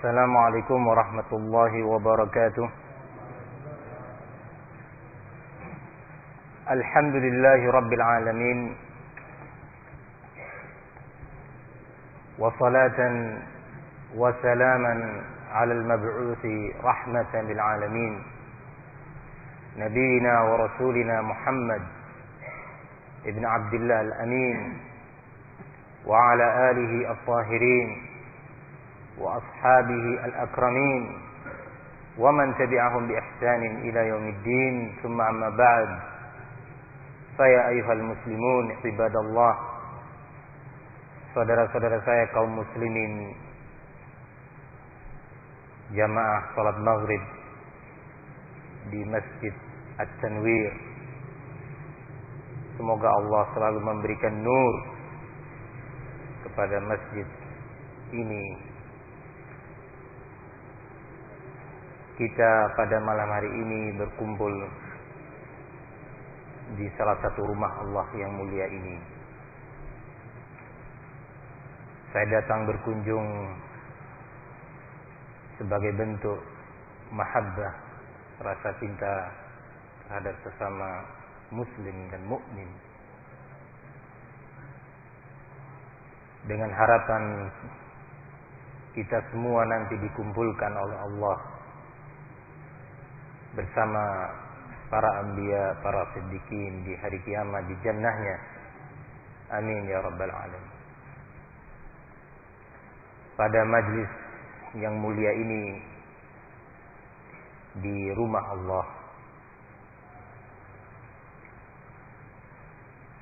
السلام عليكم ورحمة الله وبركاته. الحمد لله رب العالمين. وصلاة وسلاما على المبعوث رحمة للعالمين. نبينا ورسولنا محمد ابن عبد الله الأمين وعلى آله الطاهرين. وأصحابه الأكرمين ومن تبعهم بإحسان إلى يوم الدين ثم أما بعد فيا أيها المسلمون عباد الله saudara-saudara saya kaum muslimin jamaah salat maghrib di Masjid At-Tanwir semoga Allah selalu memberikan nur kepada masjid ini Kita pada malam hari ini berkumpul di salah satu rumah Allah yang mulia ini. Saya datang berkunjung sebagai bentuk mahabbah, rasa cinta terhadap sesama muslim dan mukmin. Dengan harapan kita semua nanti dikumpulkan oleh Allah bersama para anbiya, para siddiqin di hari kiamat di jannahnya. Amin ya rabbal alamin. Pada majlis yang mulia ini di rumah Allah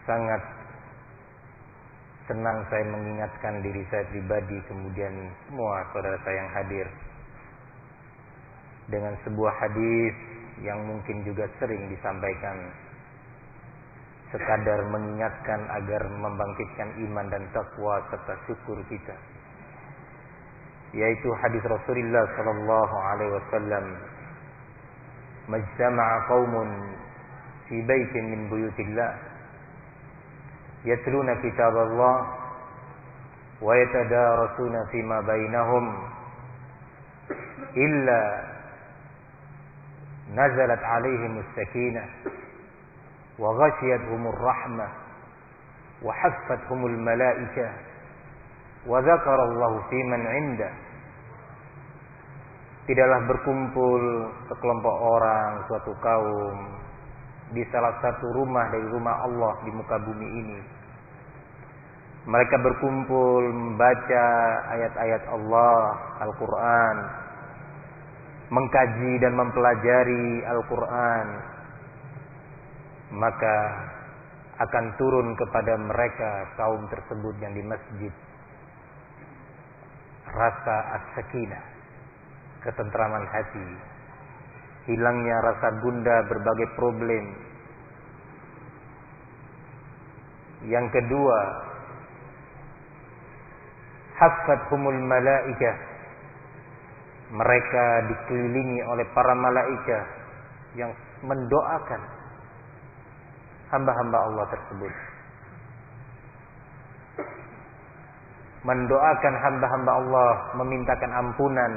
sangat senang saya mengingatkan diri saya pribadi kemudian semua saudara saya yang hadir dengan sebuah hadis yang mungkin juga sering disampaikan. Sekadar mengingatkan agar membangkitkan iman dan takwa serta syukur kita. Yaitu hadis Rasulullah sallallahu alaihi wasallam. Majtama'a qaumun fi baitin min buyutillah. Yatluna kitaballah wa yatadarasuna fima bainahum illa نزلت عليهم السكينة وغشيتهم الرحمة وحفتهم الملائكة وذكر الله في من عنده tidaklah berkumpul sekelompok orang suatu kaum di salah satu rumah dari rumah Allah di muka bumi ini mereka berkumpul membaca ayat-ayat Allah Al-Quran mengkaji dan mempelajari Al-Quran maka akan turun kepada mereka kaum tersebut yang di masjid. Rasa as-sakinah ketentraman hati hilangnya rasa gunda berbagai problem. Yang kedua humul malaikah mereka dikelilingi oleh para malaikat yang mendoakan hamba-hamba Allah tersebut. Mendoakan hamba-hamba Allah, memintakan ampunan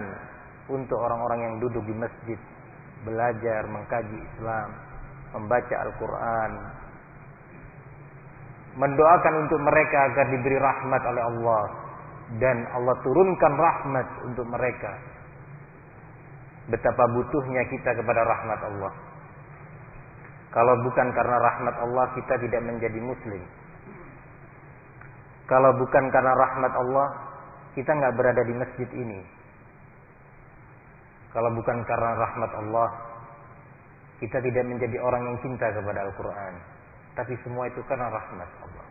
untuk orang-orang yang duduk di masjid, belajar, mengkaji Islam, membaca Al-Quran, mendoakan untuk mereka agar diberi rahmat oleh Allah. Dan Allah turunkan rahmat untuk mereka betapa butuhnya kita kepada rahmat Allah. Kalau bukan karena rahmat Allah kita tidak menjadi muslim. Kalau bukan karena rahmat Allah kita nggak berada di masjid ini. Kalau bukan karena rahmat Allah kita tidak menjadi orang yang cinta kepada Al-Quran. Tapi semua itu karena rahmat Allah.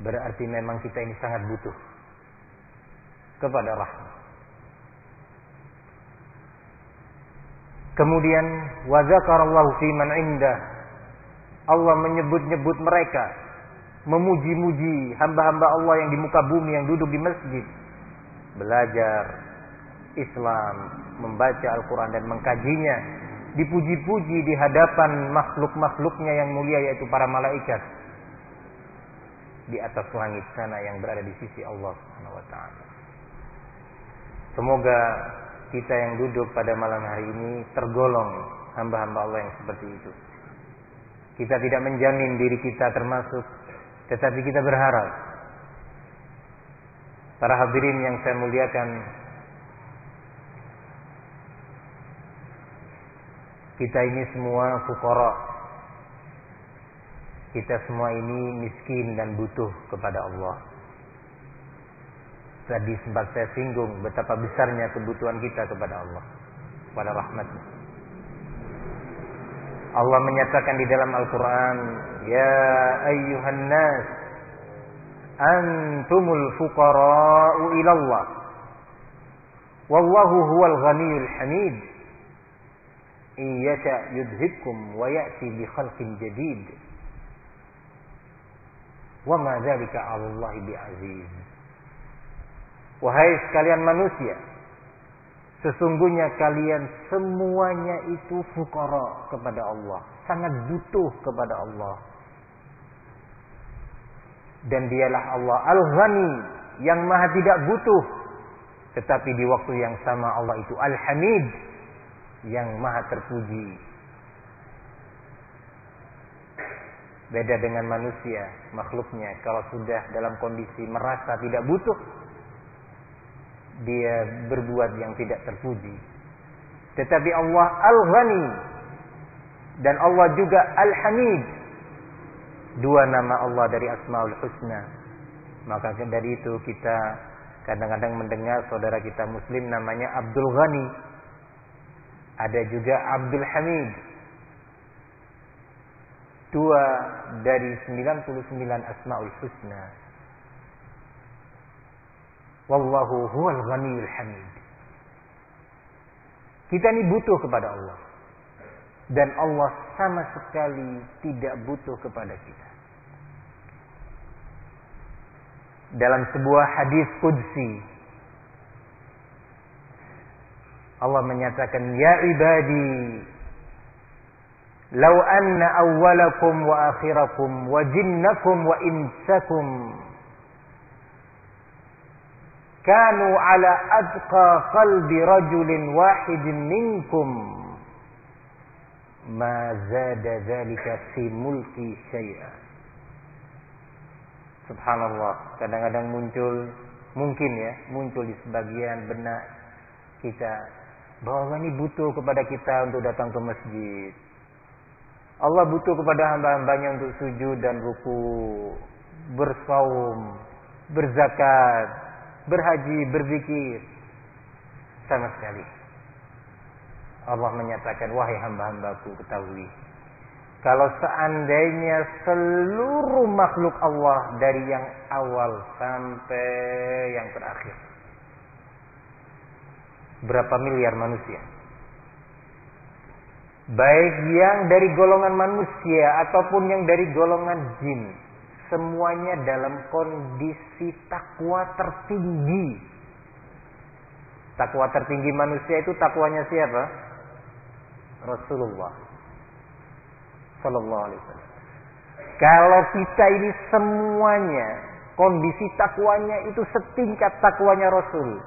Berarti memang kita ini sangat butuh kepada rahmat. Kemudian wa dzakarallahu fi man indah. Allah menyebut-nyebut mereka, memuji-muji hamba-hamba Allah yang di muka bumi yang duduk di masjid, belajar Islam, membaca Al-Qur'an dan mengkajinya, dipuji-puji di hadapan makhluk-makhluknya yang mulia yaitu para malaikat di atas langit sana yang berada di sisi Allah Subhanahu wa taala. Semoga kita yang duduk pada malam hari ini tergolong hamba-hamba Allah yang seperti itu. Kita tidak menjamin diri kita termasuk, tetapi kita berharap. Para hadirin yang saya muliakan, kita ini semua fukara. Kita semua ini miskin dan butuh kepada Allah. Tadi sempat saya singgung betapa besarnya kebutuhan kita kepada Allah. Kepada rahmatnya. Allah menyatakan di dalam Al-Quran, Ya ayyuhan nas, antumul fuqara'u ilallah. Wallahu huwal ghaniyul hamid. Iyasha yudhibkum wa ya'ti bi khalqin jadid. Wa ma dhalika 'ala Allah. Wahai sekalian manusia, sesungguhnya kalian semuanya itu fukara kepada Allah, sangat butuh kepada Allah. Dan dialah Allah Al-Ghani yang maha tidak butuh. Tetapi di waktu yang sama Allah itu Al-Hamid yang maha terpuji. Beda dengan manusia, makhluknya kalau sudah dalam kondisi merasa tidak butuh, dia berbuat yang tidak terpuji. Tetapi Allah Al-Ghani dan Allah juga Al-Hamid. Dua nama Allah dari Asmaul Husna. Maka dari itu kita kadang-kadang mendengar saudara kita muslim namanya Abdul Ghani. Ada juga Abdul Hamid. Dua dari 99 Asmaul Husna. Wallahu huwal ghaniyul hamid. Kita ini butuh kepada Allah. Dan Allah sama sekali tidak butuh kepada kita. Dalam sebuah hadis kudsi. Allah menyatakan, Ya ibadi, Lau anna awwalakum wa akhirakum wa jinnakum wa insakum kanu ala adqa qalbi rajulin wahidin minkum. Ma zada dzalika fi mulki syai'a. Subhanallah, kadang-kadang muncul mungkin ya, muncul di sebagian benak kita bahwa ini butuh kepada kita untuk datang ke masjid. Allah butuh kepada hamba-hambanya untuk sujud dan ruku, bersaum, berzakat, berhaji, berzikir. Sama sekali. Allah menyatakan, wahai hamba-hambaku ketahui. Kalau seandainya seluruh makhluk Allah dari yang awal sampai yang terakhir. Berapa miliar manusia? Baik yang dari golongan manusia ataupun yang dari golongan jin semuanya dalam kondisi takwa tertinggi. Takwa tertinggi manusia itu takwanya siapa? Rasulullah Sallallahu Alaihi Wasallam. Kalau kita ini semuanya kondisi takwanya itu setingkat takwanya Rasul.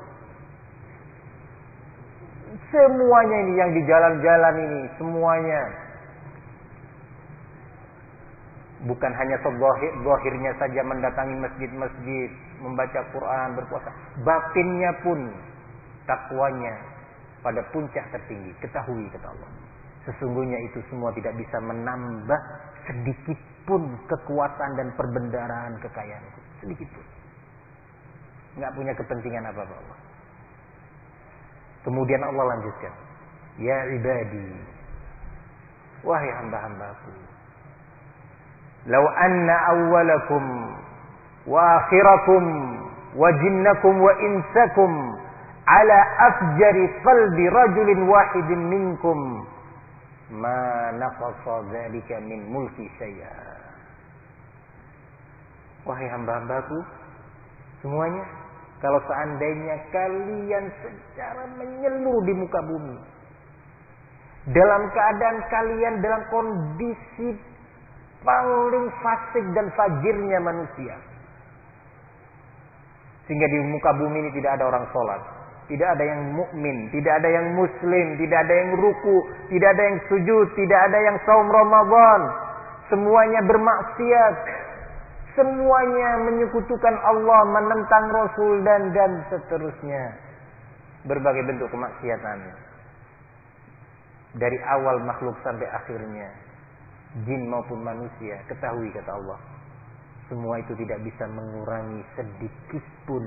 Semuanya ini yang di jalan-jalan ini semuanya bukan hanya zahirnya saja mendatangi masjid-masjid, membaca Quran, berpuasa. Batinnya pun takwanya pada puncak tertinggi. Ketahui kata Allah. Sesungguhnya itu semua tidak bisa menambah sedikit pun kekuatan dan perbendaraan kekayaan. Sedikit pun. Punya kepentingan apa-apa Allah. Kemudian Allah lanjutkan. Ya ibadi. Wahai hamba-hambaku. Lau anna awwalakum wa akhirakum wa jinnakum wa insakum ala afjari qalbi rajulin wahidin minkum ma naqasa dzalika min mulki wahai hamba-hambaku semuanya kalau seandainya kalian secara menyeluruh di muka bumi dalam keadaan kalian dalam kondisi paling fasik dan fajirnya manusia. Sehingga di muka bumi ini tidak ada orang sholat. Tidak ada yang mukmin, tidak ada yang muslim, tidak ada yang ruku, tidak ada yang sujud, tidak ada yang saum Ramadan. Semuanya bermaksiat. Semuanya menyekutukan Allah, menentang Rasul dan dan seterusnya. Berbagai bentuk kemaksiatan. Dari awal makhluk sampai akhirnya. Jin maupun manusia. Ketahui kata Allah. Semua itu tidak bisa mengurangi sedikit pun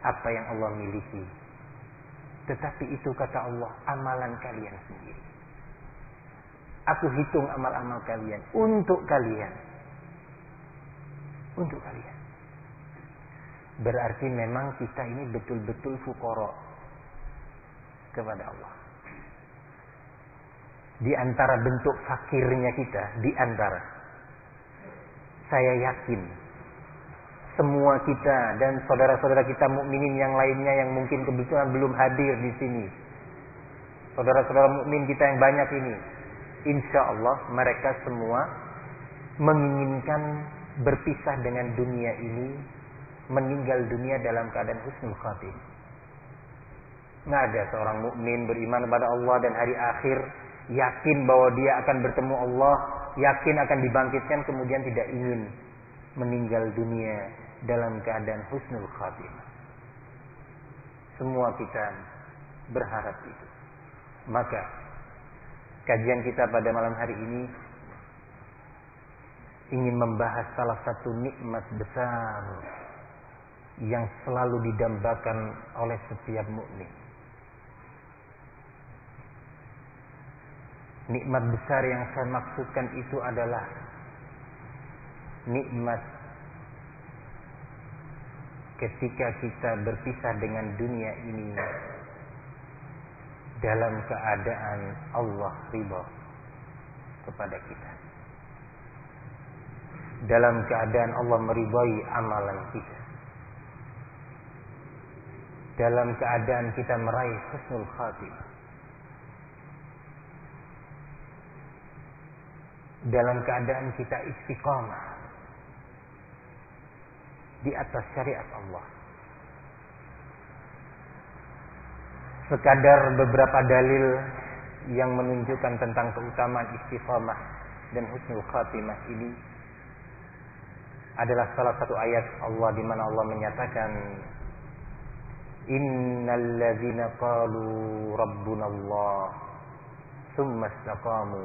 apa yang Allah miliki. Tetapi itu kata Allah amalan kalian sendiri. Aku hitung amal-amal kalian untuk kalian. Untuk kalian. Berarti memang kita ini betul-betul fukoro kepada Allah. Di antara bentuk fakirnya kita, di antara saya yakin semua kita dan saudara-saudara kita mukminin yang lainnya yang mungkin kebetulan belum hadir di sini. Saudara-saudara mukmin kita yang banyak ini, insya Allah mereka semua menginginkan berpisah dengan dunia ini, meninggal dunia dalam keadaan husnul khatim. Nggak ada seorang mukmin beriman kepada Allah dan hari akhir, yakin bahwa dia akan bertemu Allah, yakin akan dibangkitkan, kemudian tidak ingin meninggal dunia dalam keadaan husnul khatimah. Semua kita berharap itu. Maka kajian kita pada malam hari ini ingin membahas salah satu nikmat besar yang selalu didambakan oleh setiap mukmin. Nikmat besar yang saya maksudkan itu adalah nikmat ketika kita berpisah dengan dunia ini dalam keadaan Allah ridha kepada kita. Dalam keadaan Allah meridhai amalan kita. Dalam keadaan kita meraih husnul khatimah. Dalam keadaan kita istiqamah di atas syariat Allah. Sekadar beberapa dalil yang menunjukkan tentang keutamaan istiqamah dan husnul khatimah ini adalah salah satu ayat Allah di mana Allah menyatakan Innal ladzina qalu rabbuna Allah thumma istaqamu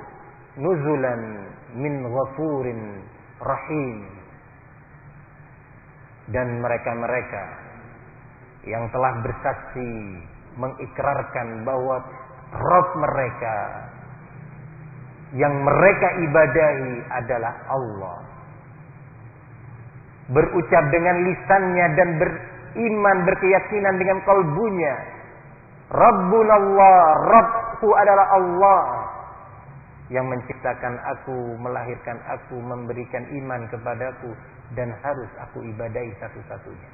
Nuzulan min ghafurin rahim. Dan mereka-mereka yang telah bersaksi mengikrarkan bahwa Rob mereka yang mereka ibadahi adalah Allah. Berucap dengan lisannya dan beriman berkeyakinan dengan kalbunya. Rabbunallah Rabbku adalah Allah yang menciptakan aku, melahirkan aku, memberikan iman kepadaku dan harus aku ibadahi satu-satunya.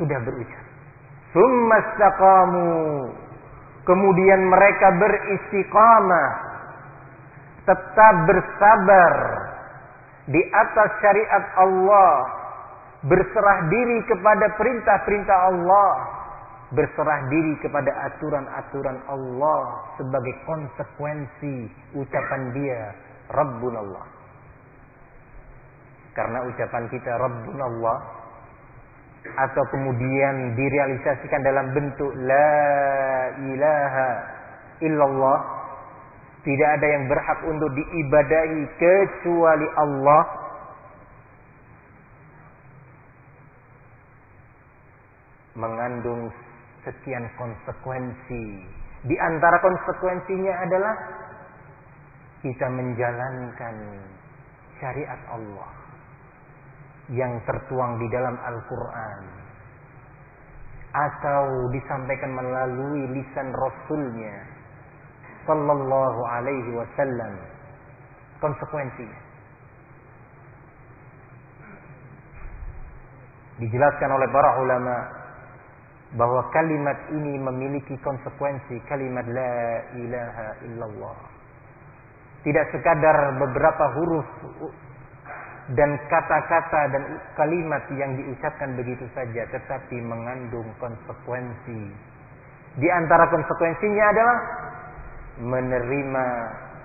Sudah berucap. Summastaqamu. Kemudian mereka beristiqamah. Tetap bersabar di atas syariat Allah. Berserah diri kepada perintah-perintah Allah berserah diri kepada aturan-aturan Allah sebagai konsekuensi ucapan dia Rabbun Allah. Karena ucapan kita Rabbun Allah atau kemudian direalisasikan dalam bentuk la ilaha illallah tidak ada yang berhak untuk diibadahi kecuali Allah mengandung sekian konsekuensi. Di antara konsekuensinya adalah kita menjalankan syariat Allah. yang tertuang di dalam Al-Quran atau disampaikan melalui lisan Rasulnya Sallallahu Alaihi Wasallam konsekuensinya dijelaskan oleh para ulama bahwa kalimat ini memiliki konsekuensi. Kalimat la ilaha illallah. Tidak sekadar beberapa huruf dan kata-kata dan kalimat yang diucapkan begitu saja tetapi mengandung konsekuensi. Di antara konsekuensinya adalah menerima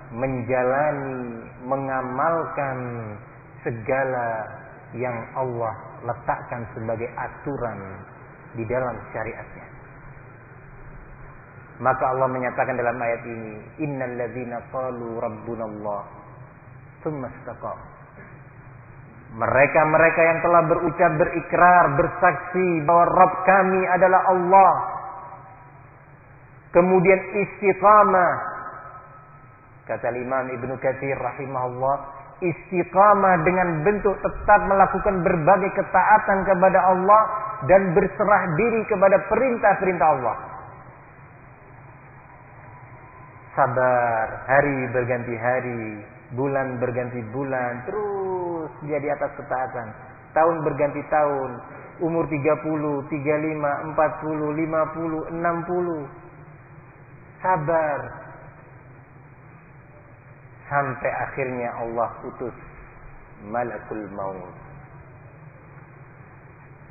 menjalani mengamalkan segala yang Allah letakkan sebagai aturan di dalam syariatnya maka Allah menyatakan dalam ayat ini innal ladzina qalu rabbunallah tsumma mereka-mereka yang telah berucap, berikrar, bersaksi bahwa Rabb kami adalah Allah. Kemudian istiqamah. Kata Imam Ibnu Katsir rahimahullah, istiqamah dengan bentuk tetap melakukan berbagai ketaatan kepada Allah dan berserah diri kepada perintah-perintah Allah. Sabar, hari berganti hari, bulan berganti bulan, terus dia di atas ketaatan. Tahun berganti tahun, umur 30, 35, 40, 50, 60. Sabar. Sampai akhirnya Allah utus malakul maut.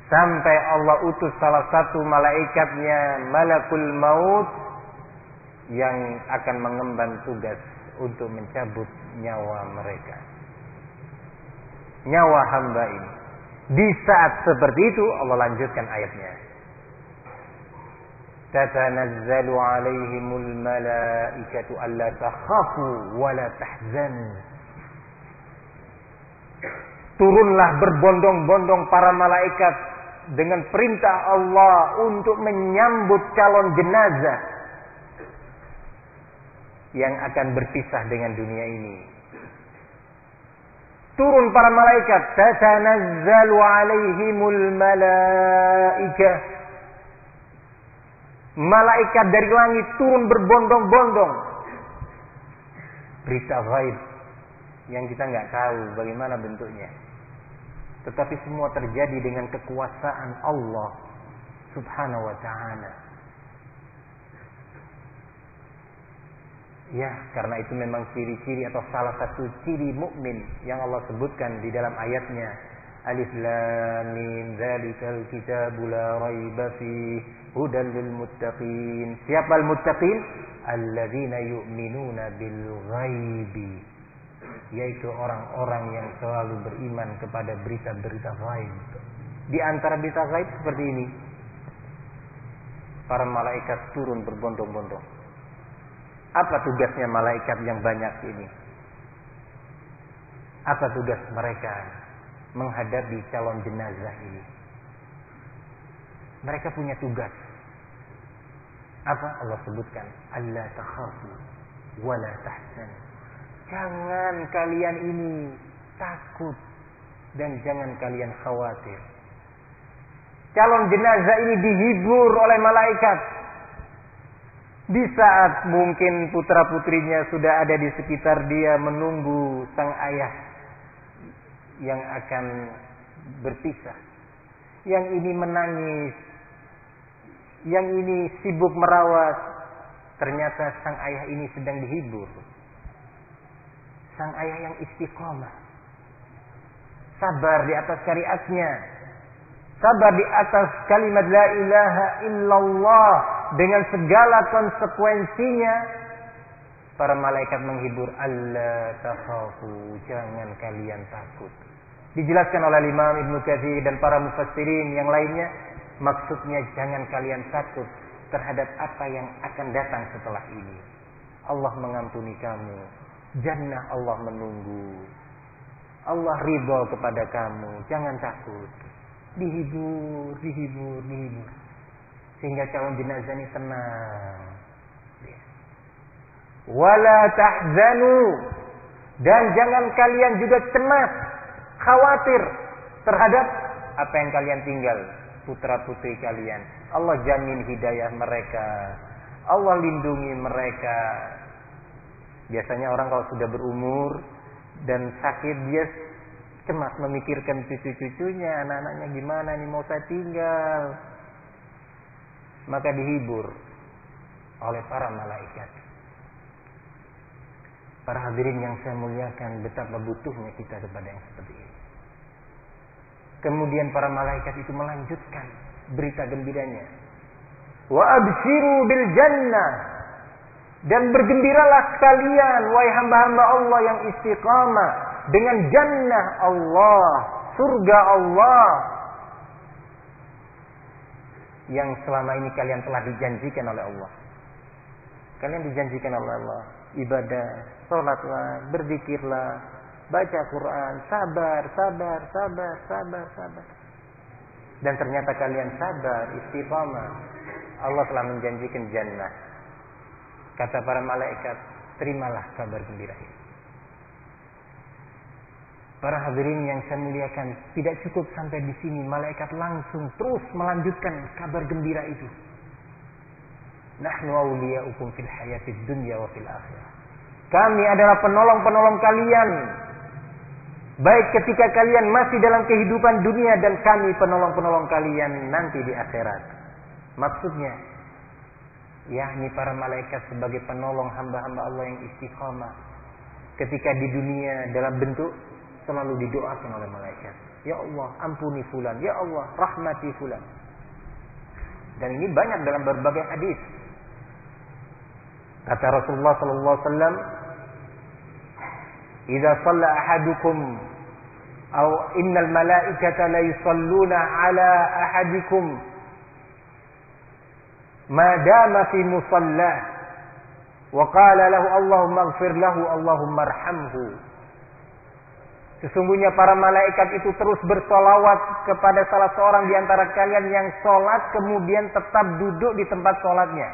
Sampai Allah utus salah satu malaikatnya malakul maut yang akan mengemban tugas untuk mencabut nyawa mereka. Nyawa hamba ini. Di saat seperti itu Allah lanjutkan ayatnya. Tatanazzalu alaihimul malaikatu alla takhafu wa la tahzanu. Turunlah berbondong-bondong para malaikat dengan perintah Allah untuk menyambut calon jenazah yang akan berpisah dengan dunia ini. Turun para malaikat, tatanazzalu alaihimul malaikah. Malaikat dari langit turun berbondong-bondong. Berita gaib yang kita nggak tahu bagaimana bentuknya. Tetapi semua terjadi dengan kekuasaan Allah Subhanahu wa taala. Ya, karena itu memang ciri-ciri atau salah satu ciri mukmin yang Allah sebutkan di dalam ayatnya. Alif lam mim dzalikal kitabu la raiba fi hudal lil muttaqin. Siapa al muttaqin? Alladzina yu'minuna bil ghaibi. Yaitu orang-orang yang selalu beriman kepada berita-berita gaib. Di antara berita gaib seperti ini. Para malaikat turun berbondong-bondong apa tugasnya malaikat yang banyak ini? Apa tugas mereka menghadapi calon jenazah ini? Mereka punya tugas. Apa Allah sebutkan? Allah takhafu wala tahzan. Jangan kalian ini takut dan jangan kalian khawatir. Calon jenazah ini dihibur oleh malaikat di saat mungkin putra-putrinya sudah ada di sekitar dia menunggu sang ayah yang akan berpisah. Yang ini menangis, yang ini sibuk merawat, ternyata sang ayah ini sedang dihibur. Sang ayah yang istiqomah. Sabar di atas syariatnya. Sabar di atas kalimat la ilaha illallah dengan segala konsekuensinya para malaikat menghibur Allah takhafu jangan kalian takut dijelaskan oleh Imam Ibnu Katsir dan para mufassirin yang lainnya maksudnya jangan kalian takut terhadap apa yang akan datang setelah ini Allah mengampuni kamu jannah Allah menunggu Allah ridho kepada kamu jangan takut dihibur dihibur dihibur sehingga calon jenazah ini tenang. Wala tahzanu dan jangan kalian juga cemas, khawatir terhadap apa yang kalian tinggal, putra-putri kalian. Allah jamin hidayah mereka. Allah lindungi mereka. Biasanya orang kalau sudah berumur dan sakit dia cemas memikirkan cucu-cucunya, anak-anaknya gimana nih mau saya tinggal. Maka dihibur oleh para malaikat. Para hadirin yang saya muliakan betapa butuhnya kita kepada yang seperti ini. Kemudian para malaikat itu melanjutkan berita gembiranya. Wa abshiru bil jannah dan bergembiralah kalian wahai hamba-hamba Allah yang istiqamah dengan jannah Allah, surga Allah yang selama ini kalian telah dijanjikan oleh Allah. Kalian dijanjikan oleh Allah ibadah, sholatlah, berzikirlah, baca Quran, sabar, sabar, sabar, sabar, sabar. Dan ternyata kalian sabar, istiqamah. Allah telah menjanjikan jannah. Kata para malaikat, terimalah kabar gembira ini. Para hadirin yang saya muliakan, tidak cukup sampai di sini. Malaikat langsung terus melanjutkan kabar gembira itu. Nahnu awliya'ukum fil hayatid dunya wa fil akhirah. Kami adalah penolong-penolong kalian. Baik ketika kalian masih dalam kehidupan dunia dan kami penolong-penolong kalian nanti di akhirat. Maksudnya, yakni para malaikat sebagai penolong hamba-hamba Allah yang istiqamah. Ketika di dunia dalam bentuk selalu didoakan oleh malaikat. Ya Allah, ampuni fulan. Ya Allah, rahmati fulan. Dan ini banyak dalam berbagai hadis. Kata Rasulullah sallallahu alaihi wasallam, "Idza shalla ahadukum aw innal malaikata la yusalluna ala ahadikum dama fi musallah wa qala lahu Allahumma ighfir lahu Allahumma arhamhu." Sesungguhnya para malaikat itu terus bersolawat kepada salah seorang di antara kalian yang sholat kemudian tetap duduk di tempat sholatnya.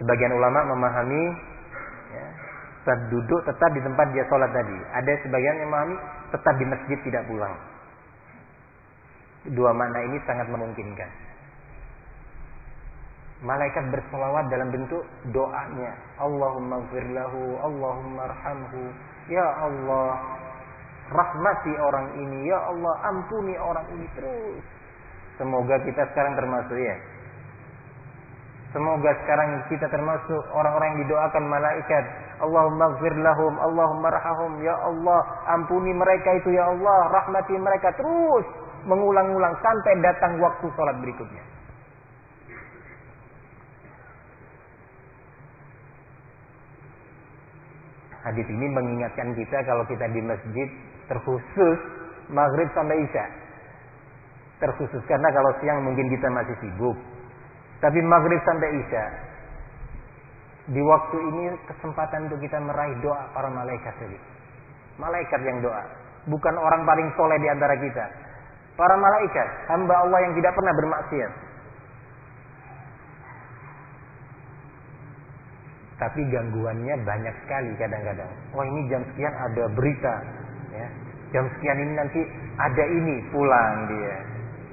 Sebagian ulama memahami ya, tetap duduk tetap di tempat dia sholat tadi. Ada sebagian yang memahami tetap di masjid tidak pulang. Dua makna ini sangat memungkinkan. Malaikat bersolawat dalam bentuk doanya. Allahumma firlahu, Allahumma arhamhu, Ya Allah, rahmati orang ini. Ya Allah, ampuni orang ini terus. Semoga kita sekarang termasuk ya. Semoga sekarang kita termasuk orang-orang yang didoakan malaikat. Allahumma gfir lahum, Allahumma rahahum. Ya Allah, ampuni mereka itu ya Allah. Rahmati mereka terus. Mengulang-ulang sampai datang waktu sholat berikutnya. Hadis ini mengingatkan kita kalau kita di masjid terkhusus maghrib sampai isya. Terkhusus karena kalau siang mungkin kita masih sibuk. Tapi maghrib sampai isya di waktu ini kesempatan untuk kita meraih doa para malaikat tadi. Malaikat yang doa, bukan orang paling soleh di antara kita. Para malaikat, hamba Allah yang tidak pernah bermaksiat. Tapi gangguannya banyak sekali kadang-kadang. Wah ini jam sekian ada berita, ya. Jam sekian ini nanti ada ini pulang dia.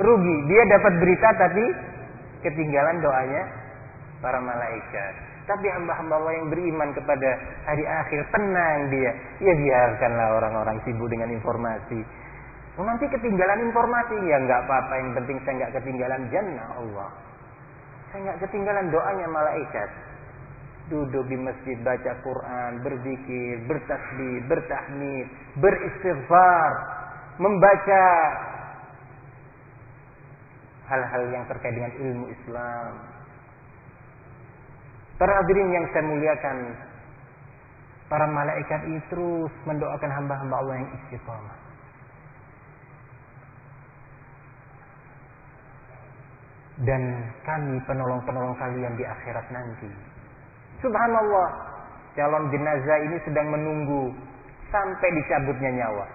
Rugi, dia dapat berita tapi ketinggalan doanya para malaikat. Tapi hamba-hamba Allah yang beriman kepada hari akhir tenang dia. Ya biarkanlah orang-orang sibuk dengan informasi. Oh, nanti ketinggalan informasi ya nggak apa-apa. Yang penting saya nggak ketinggalan jannah Allah. Saya nggak ketinggalan doanya malaikat duduk di masjid baca Quran, berzikir, bertasbih, bertahmid, beristighfar, membaca hal-hal yang terkait dengan ilmu Islam. Para hadirin yang saya muliakan, para malaikat ini terus mendoakan hamba-hamba Allah yang istiqamah. Dan kami penolong-penolong kalian di akhirat nanti. Subhanallah, calon jenazah ini sedang menunggu sampai dicabutnya nyawa.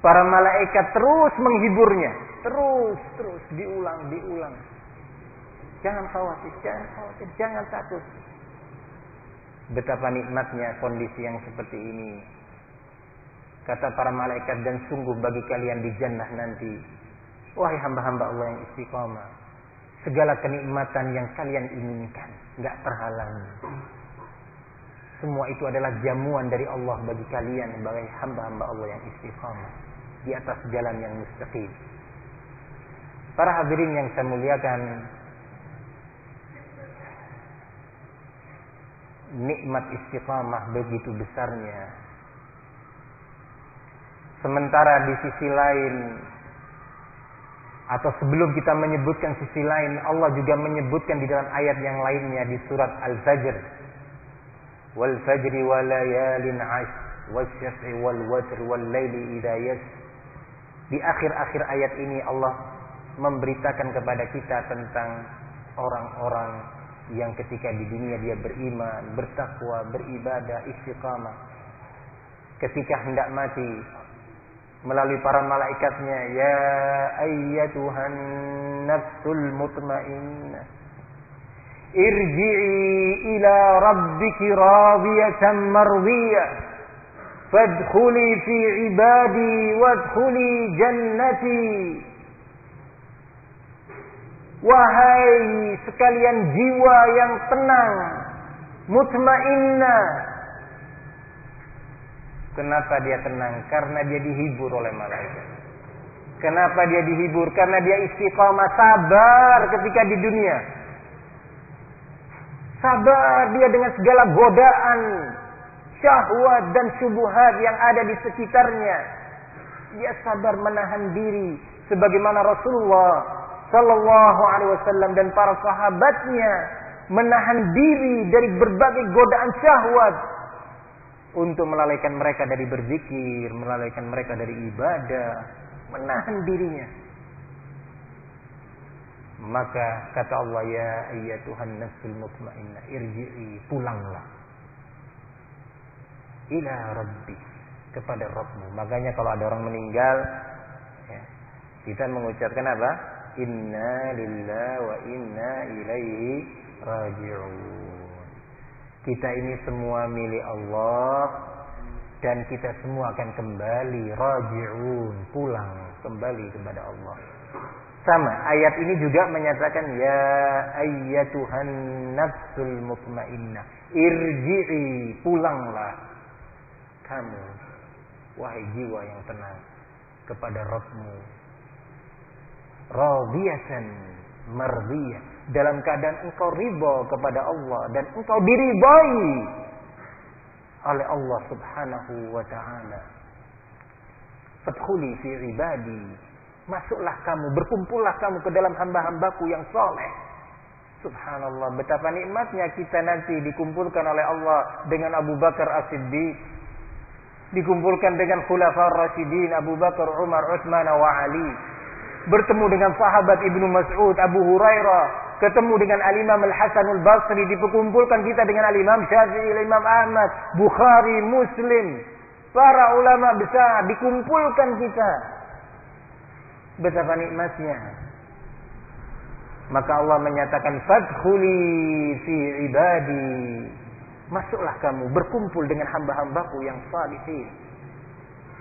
Para malaikat terus menghiburnya, terus terus diulang diulang. Jangan khawatir, jangan khawatir, jangan takut. Betapa nikmatnya kondisi yang seperti ini. kata para malaikat dan sungguh bagi kalian di jannah nanti wahai hamba-hamba Allah yang istiqamah segala kenikmatan yang kalian inginkan nggak terhalangi semua itu adalah jamuan dari Allah bagi kalian sebagai hamba-hamba Allah yang istiqamah di atas jalan yang mustaqim. Para hadirin yang saya muliakan, nikmat istiqamah begitu besarnya. Sementara di sisi lain atau sebelum kita menyebutkan sisi lain, Allah juga menyebutkan di dalam ayat yang lainnya di surat Al-Fajr ash wasyaf'i wal watr wal laili idha yas di akhir-akhir ayat ini Allah memberitakan kepada kita tentang orang-orang yang ketika di dunia dia beriman, bertakwa, beribadah, istiqamah. Ketika hendak mati melalui para malaikatnya, ya ayyatuhan nafsul mutmainnah ارجعي إلى ربك راضية مرضية فادخلي في عبادي وادخلي جنتي Wahai sekalian jiwa yang tenang, mutmainnah. Kenapa dia tenang? Karena dia dihibur oleh malaikat. Kenapa dia dihibur? Karena dia istiqamah sabar ketika di dunia. Sabar dia dengan segala godaan, syahwat dan subuhat yang ada di sekitarnya. Dia sabar menahan diri sebagaimana Rasulullah sallallahu alaihi wasallam dan para sahabatnya menahan diri dari berbagai godaan syahwat untuk melalaikan mereka dari berzikir, melalaikan mereka dari ibadah, menahan dirinya maka kata Allah ya ayyatuhan nafsul mutmainnah irji'i pulanglah ila rabbi kepada Rabbmu. Makanya kalau ada orang meninggal ya, kita mengucapkan apa? Inna lillahi wa inna ilaihi raji'un. Kita ini semua milik Allah dan kita semua akan kembali raji'un, pulang kembali kepada Allah. Sama, ayat ini juga menyatakan ya ayyatuhan nafsul mutmainnah, irji'i, pulanglah kamu wahai jiwa yang tenang kepada Rabbmu. Radiyatan mardiyah dalam keadaan engkau ridha kepada Allah dan engkau diridhai oleh Allah Subhanahu wa taala. Fadkhuli fi ibadi Masuklah kamu, berkumpullah kamu ke dalam hamba-hambaku yang soleh. Subhanallah, betapa nikmatnya kita nanti dikumpulkan oleh Allah dengan Abu Bakar As-Siddiq. Dikumpulkan dengan Khulafar Rasyidin Abu Bakar, Umar, Utsman, wa Ali. Bertemu dengan sahabat Ibnu Mas'ud, Abu Hurairah. Ketemu dengan Al-Imam Al-Hasan Al-Basri. Dikumpulkan kita dengan Al-Imam Syafi'i, Al-Imam Ahmad, Bukhari, Muslim. Para ulama besar dikumpulkan kita Betapa nikmatnya. Maka Allah menyatakan fadkhuli fi ibadi. Masuklah kamu berkumpul dengan hamba-hambaku yang salihin.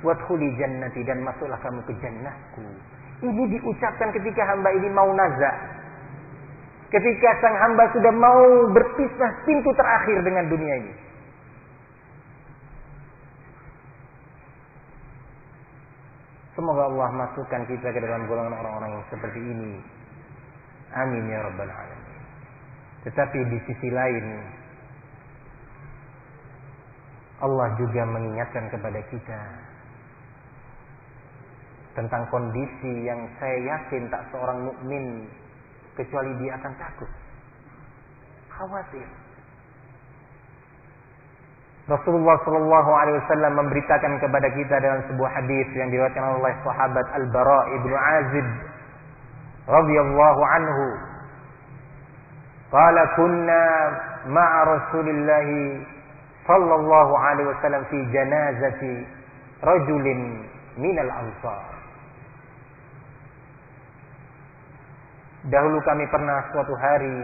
Wadkhuli jannati dan masuklah kamu ke jannahku. Ini diucapkan ketika hamba ini mau nazak. Ketika sang hamba sudah mau berpisah pintu terakhir dengan dunia ini. Semoga Allah masukkan kita ke dalam golongan orang-orang yang seperti ini. Amin ya rabbal alamin. Tetapi di sisi lain Allah juga mengingatkan kepada kita tentang kondisi yang saya yakin tak seorang mukmin kecuali dia akan takut. Khawatir. Rasulullah Shallallahu Alaihi Wasallam memberitakan kepada kita dalam sebuah hadis yang diriwayatkan oleh sahabat Al Bara ibnu Azib radhiyallahu anhu. Qala kunna ma'a Rasulillah sallallahu alaihi wasallam fi janazati rajulin min al-ansar. Dahulu kami pernah suatu hari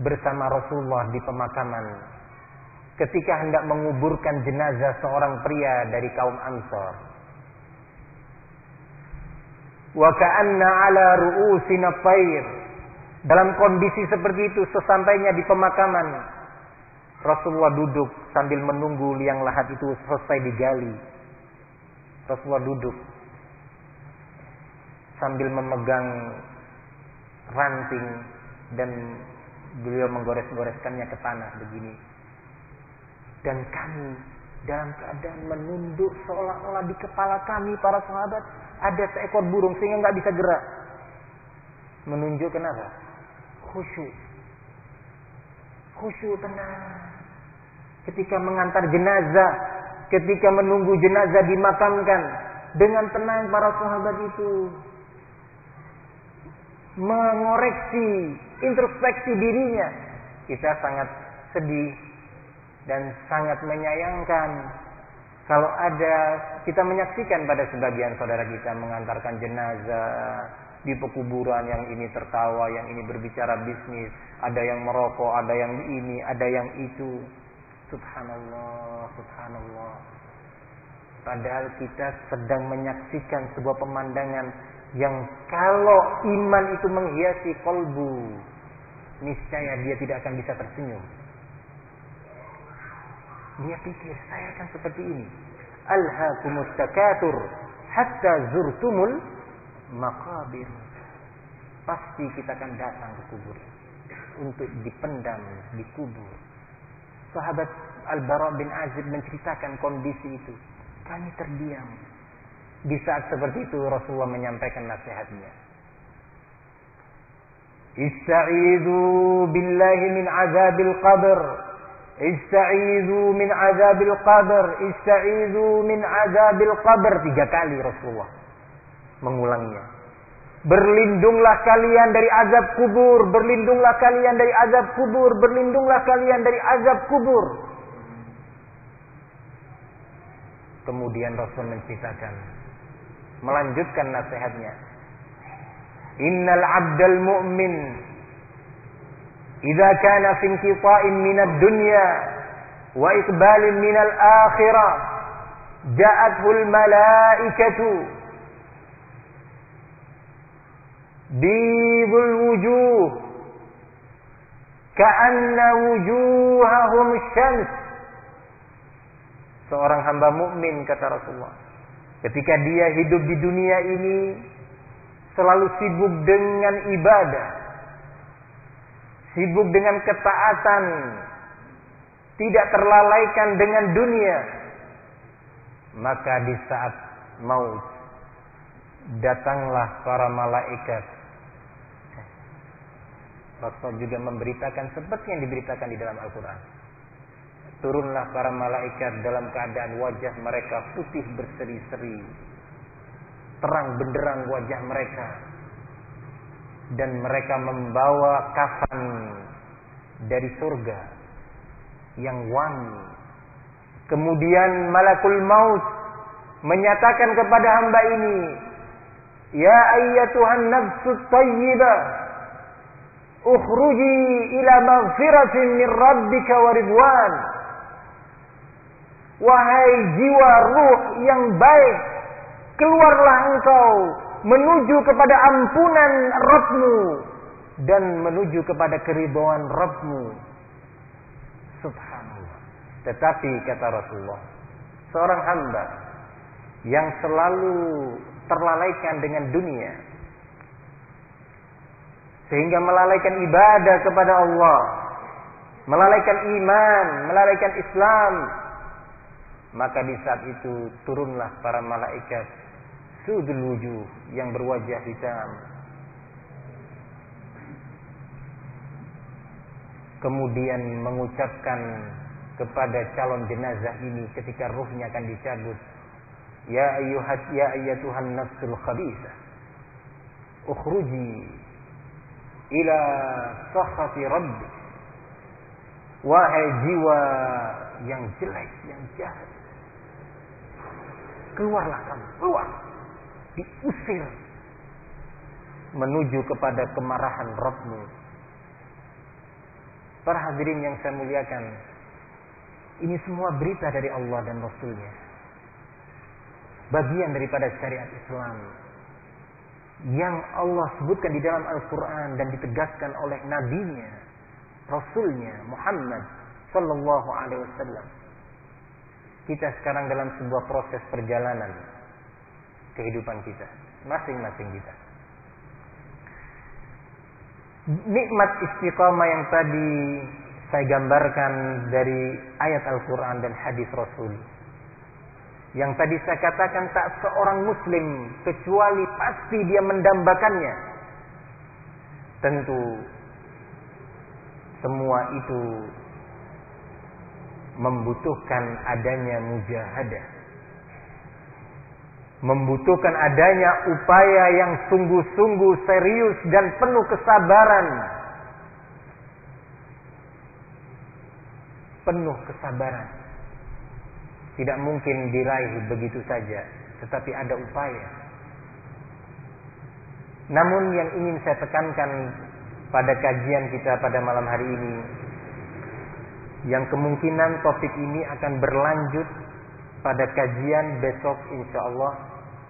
bersama Rasulullah di pemakaman ketika hendak menguburkan jenazah seorang pria dari kaum Ansor. Wa ka'anna ala ru'usina tayr. Dalam kondisi seperti itu sesampainya di pemakaman Rasulullah duduk sambil menunggu liang lahat itu selesai digali. Rasulullah duduk sambil memegang ranting dan beliau menggores-goreskannya ke tanah begini. Dan kami dalam keadaan menunduk seolah-olah di kepala kami para sahabat ada seekor burung sehingga nggak bisa gerak. Menunjukkan apa? Khusyuk. Khusyuk tenang. Ketika mengantar jenazah, ketika menunggu jenazah dimakamkan, dengan tenang para sahabat itu mengoreksi introspeksi dirinya. Kita sangat sedih dan sangat menyayangkan kalau ada kita menyaksikan pada sebagian saudara kita mengantarkan jenazah di pekuburan yang ini tertawa, yang ini berbicara bisnis, ada yang merokok, ada yang ini, ada yang itu. Subhanallah, subhanallah. Padahal kita sedang menyaksikan sebuah pemandangan yang kalau iman itu menghiasi kolbu, niscaya dia tidak akan bisa tersenyum. Dia pikir saya akan seperti ini. Alhaakumus takatur hatta zurtumul maqabir. Pasti kita akan datang ke kubur untuk dipendam di kubur. Sahabat Al-Bara bin Azib menceritakan kondisi itu. Kami terdiam di saat seperti itu Rasulullah menyampaikan nasihatnya. Ista'izu billahi min azabil qabr. Ista'izu min azabil qabr. Ista'izu min azabil qabr. Tiga kali Rasulullah mengulangnya. Berlindunglah kalian dari azab kubur. Berlindunglah kalian dari azab kubur. Berlindunglah kalian dari azab kubur. Kemudian Rasul menceritakan melanjutkan nasihatnya. Innal 'abdal mu'min kana fi inqita'in min ad-dunya wa iqbalin min al-akhirah ja'athu al-mala'ikatu bidul wujuh ka'anna wujuhahum syams seorang hamba mukmin kata Rasulullah. Ketika dia hidup di dunia ini selalu sibuk dengan ibadah, sibuk dengan ketaatan, tidak terlalaikan dengan dunia, maka di saat maut datanglah para malaikat. Rasul juga memberitakan seperti yang diberitakan di dalam Al-Quran Turunlah para malaikat dalam keadaan wajah mereka putih berseri-seri. Terang benderang wajah mereka. Dan mereka membawa kafan dari surga yang wangi. Kemudian malakul maut menyatakan kepada hamba ini, Ya ayyatuhan nafsu tayyibah, ukhruji ila maghfiratin min rabbika wa ridwan. Wahai jiwa ruh yang baik, keluarlah engkau menuju kepada ampunan Rabbmu dan menuju kepada keridhaan Rabbmu. Subhanallah. Tetapi kata Rasulullah, seorang hamba yang selalu terlalaikan dengan dunia sehingga melalaikan ibadah kepada Allah, melalaikan iman, melalaikan Islam, maka di saat itu turunlah para malaikat sudul wujuh yang berwajah hitam. Kemudian mengucapkan kepada calon jenazah ini ketika ruhnya akan dicabut. Ya ayyuhat ya ayyatuhan nafsul khabithah. Ukhruji ila sakhati rabbi. Wahai jiwa yang jelek, yang jahat keluarlah kamu, keluar. Diusir menuju kepada kemarahan Rabbmu. Para hadirin yang saya muliakan, Ini semua berita dari Allah dan Rasulnya. Bagian daripada syariat Islam. Yang Allah sebutkan di dalam Al-Quran dan ditegaskan oleh nabinya, Rasulnya Muhammad Sallallahu Alaihi Wasallam. Kita sekarang dalam sebuah proses perjalanan kehidupan kita, masing-masing kita. Nikmat istiqamah yang tadi saya gambarkan dari ayat Al-Quran dan hadis Rasul. Yang tadi saya katakan tak seorang muslim kecuali pasti dia mendambakannya. Tentu semua itu membutuhkan adanya mujahadah. Membutuhkan adanya upaya yang sungguh-sungguh serius dan penuh kesabaran penuh kesabaran. Tidak mungkin diraih begitu saja, tetapi ada upaya. Namun yang ingin saya tekankan pada kajian kita pada malam hari ini, yang kemungkinan topik ini akan berlanjut pada kajian besok insya Allah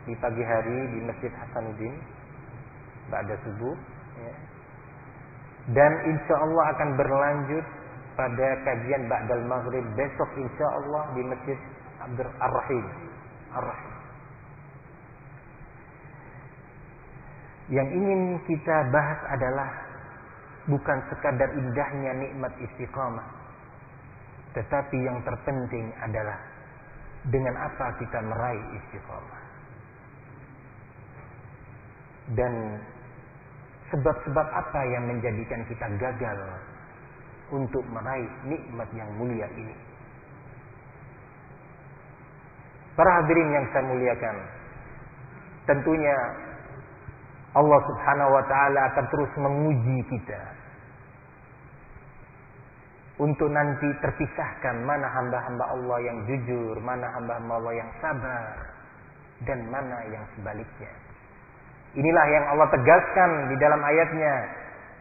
di pagi hari di Masjid Hasanuddin pada subuh ya. dan insya Allah akan berlanjut pada kajian Ba'dal Maghrib besok insya Allah di Masjid Abdur Ar-Rahim. Ar-Rahim. Yang ingin kita bahas adalah bukan sekadar indahnya nikmat istiqamah. Tetapi yang terpenting adalah dengan apa kita meraih istiqamah. Dan sebab-sebab apa yang menjadikan kita gagal untuk meraih nikmat yang mulia ini. Para hadirin yang saya muliakan, tentunya Allah Subhanahu wa taala akan terus menguji kita untuk nanti terpisahkan mana hamba-hamba Allah yang jujur, mana hamba-hamba Allah yang sabar dan mana yang sebaliknya. Inilah yang Allah tegaskan di dalam ayatnya.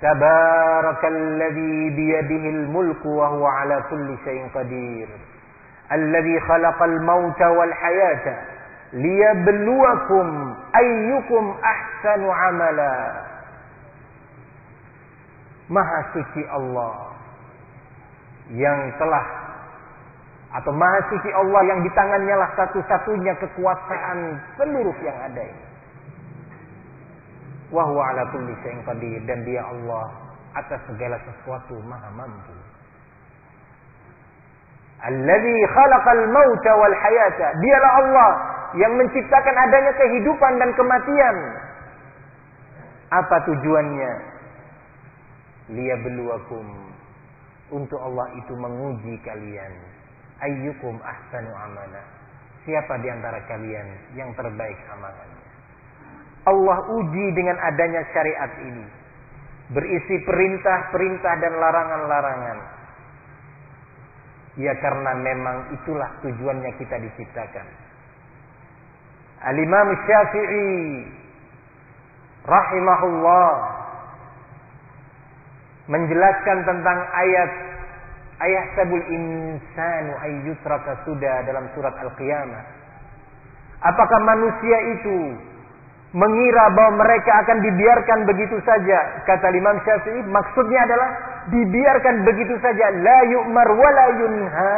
Tabarakalladzi biyadihil mulku wa huwa ala kulli syai'in qadir. Alladzi khalaqal mauta wal hayata liyabluwakum ayyukum ahsanu amala. Maha suci Allah yang telah atau maha suci Allah yang di tangannya lah satu-satunya kekuasaan seluruh yang ada ini. Wa huwa ala kulli syai'in qadir dan dia Allah atas segala sesuatu maha mampu. Alladzi khalaqal mauta wal hayata. Dialah Allah yang menciptakan adanya kehidupan dan kematian. Apa tujuannya? Liyabluwakum. Untuk Allah itu menguji kalian. Ayyukum ahsanu amana. Siapa di antara kalian yang terbaik amalannya? Allah uji dengan adanya syariat ini. Berisi perintah-perintah dan larangan-larangan. Ya karena memang itulah tujuannya kita diciptakan. Al-Imam Syafi'i rahimahullah menjelaskan tentang ayat ayat sabul insanu ayyutraka sudah dalam surat Al-Qiyamah. Apakah manusia itu mengira bahwa mereka akan dibiarkan begitu saja. Kata Imam Syafi'i, maksudnya adalah dibiarkan begitu saja. La yu'mar wa la yunha.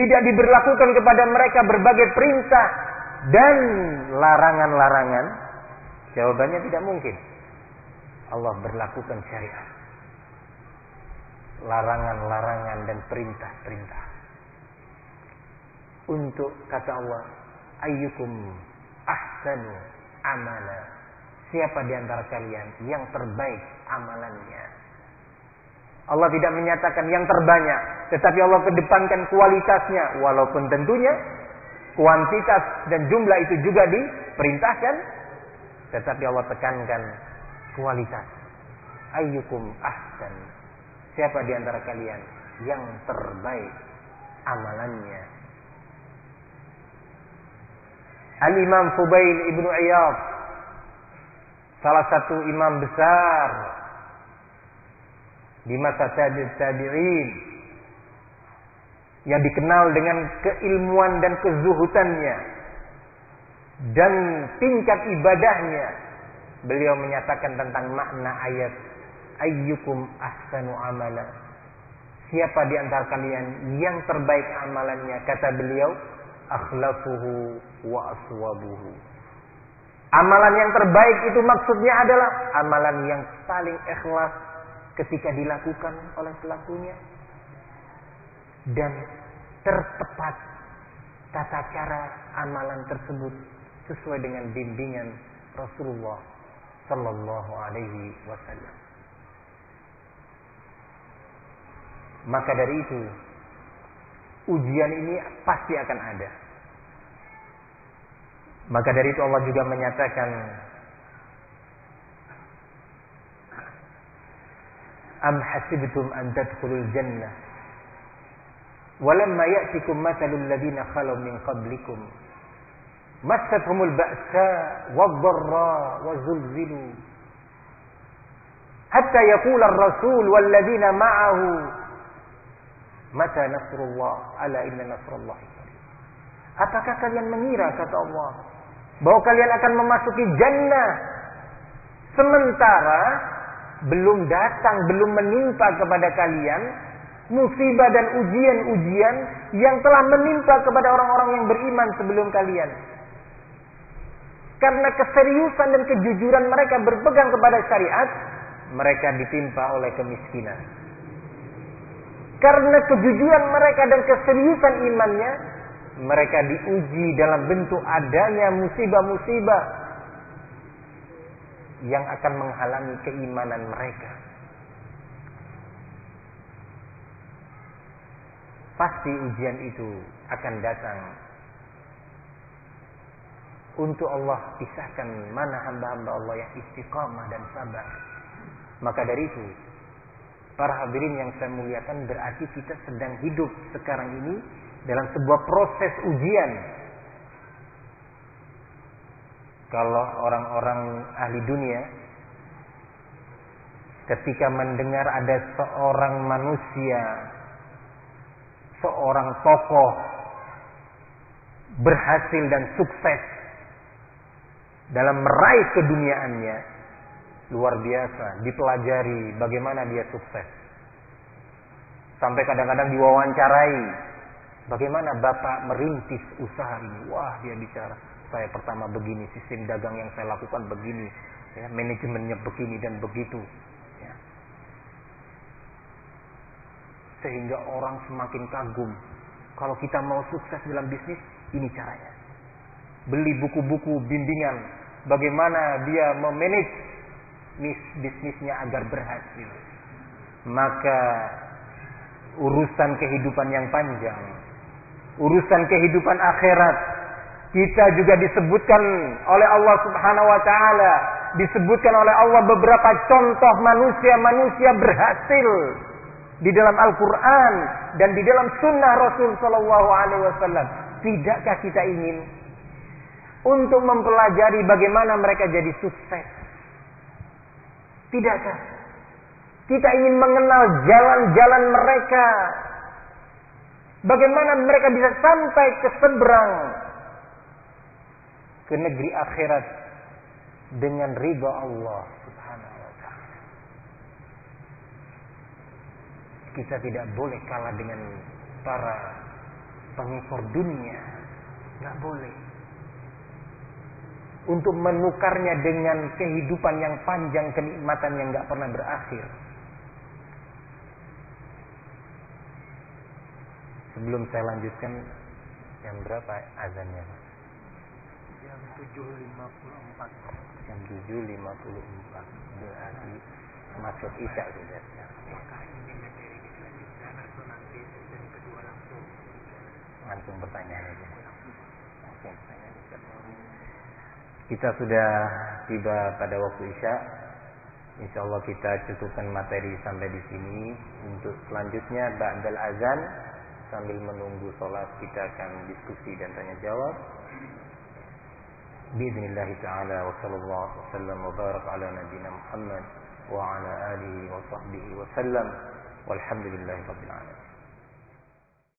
Tidak diberlakukan kepada mereka berbagai perintah dan larangan-larangan. Jawabannya tidak mungkin. Allah berlakukan syariat. Larangan-larangan dan perintah-perintah. Untuk kata Allah, ayyukum ahsanu amala. Siapa di antara kalian yang terbaik amalannya? Allah tidak menyatakan yang terbanyak, tetapi Allah kedepankan kualitasnya walaupun tentunya kuantitas dan jumlah itu juga diperintahkan, tetapi Allah tekankan kualitas. Ayyukum ahsan. Siapa di antara kalian yang terbaik amalannya? Al-Imam Fubail Ibnu Iyad salah satu imam besar di masa tabi'in yang dikenal dengan keilmuan dan kezuhutannya dan tingkat ibadahnya. Beliau menyatakan tentang makna ayat ayyukum ahsanu amala. Siapa di antara kalian yang terbaik amalannya? Kata beliau akhlafuhu wa aswabuhu amalan yang terbaik itu maksudnya adalah amalan yang paling ikhlas ketika dilakukan oleh pelakunya dan tertepat tata cara amalan tersebut sesuai dengan bimbingan Rasulullah Sallallahu Alaihi Wasallam. Maka dari itu ujian ini pasti akan ada. Maka dari itu Allah juga menyatakan Am hasibtum an tadkhulul jannah? Walamma ya'tikum mathalul ladina khalu min qablikum. Massathumul ba'sa wadh-dharra wazulzilu. Hatta yaqula ar-rasul walladina ma'ahu Mata nasrullah ala inna nasrullah. Apakah kalian mengira kata Allah bahwa kalian akan memasuki jannah sementara belum datang, belum menimpa kepada kalian musibah dan ujian-ujian yang telah menimpa kepada orang-orang yang beriman sebelum kalian. Karena keseriusan dan kejujuran mereka berpegang kepada syariat, mereka ditimpa oleh kemiskinan. Karena kejujuran mereka dan keseriusan imannya, mereka diuji dalam bentuk adanya musibah-musibah yang akan menghalangi keimanan mereka. pasti ujian itu akan datang. Untuk Allah pisahkan mana hamba-hamba Allah yang istiqamah dan sabar. Maka dari itu, para hadirin yang saya muliakan berarti kita sedang hidup sekarang ini dalam sebuah proses ujian. Kalau orang-orang ahli dunia ketika mendengar ada seorang manusia seorang tokoh berhasil dan sukses dalam meraih keduniaannya luar biasa dipelajari bagaimana dia sukses sampai kadang-kadang diwawancarai bagaimana bapak merintis usaha ini wah dia bicara saya pertama begini sistem dagang yang saya lakukan begini ya, manajemennya begini dan begitu sehingga orang semakin kagum. Kalau kita mau sukses dalam bisnis, ini caranya. Beli buku-buku bimbingan bagaimana dia memanage bisnisnya agar berhasil. Maka urusan kehidupan yang panjang, urusan kehidupan akhirat, kita juga disebutkan oleh Allah Subhanahu wa taala, disebutkan oleh Allah beberapa contoh manusia-manusia berhasil di dalam Al-Quran dan di dalam Sunnah Rasul Sallallahu Alaihi Wasallam. Tidakkah kita ingin untuk mempelajari bagaimana mereka jadi sukses? Tidakkah? Kita ingin mengenal jalan-jalan mereka. Bagaimana mereka bisa sampai ke seberang ke negeri akhirat dengan riba Allah. kita tidak boleh kalah dengan para pengekor dunia. Nggak boleh. Untuk menukarnya dengan kehidupan yang panjang, kenikmatan yang nggak pernah berakhir. Sebelum saya lanjutkan, jam berapa azannya? Jam 7.54. Jam 7.54. Berarti masuk isya sudah. langsung pertanyaan aja. Kita sudah tiba pada waktu Isya. Insya Allah kita cukupkan materi sampai di sini. Untuk selanjutnya ba'dal azan sambil menunggu sholat kita akan diskusi dan tanya jawab. Bismillah taala wa sallallahu wasallam wa barak ala nabiyina Muhammad wa ala wa wa.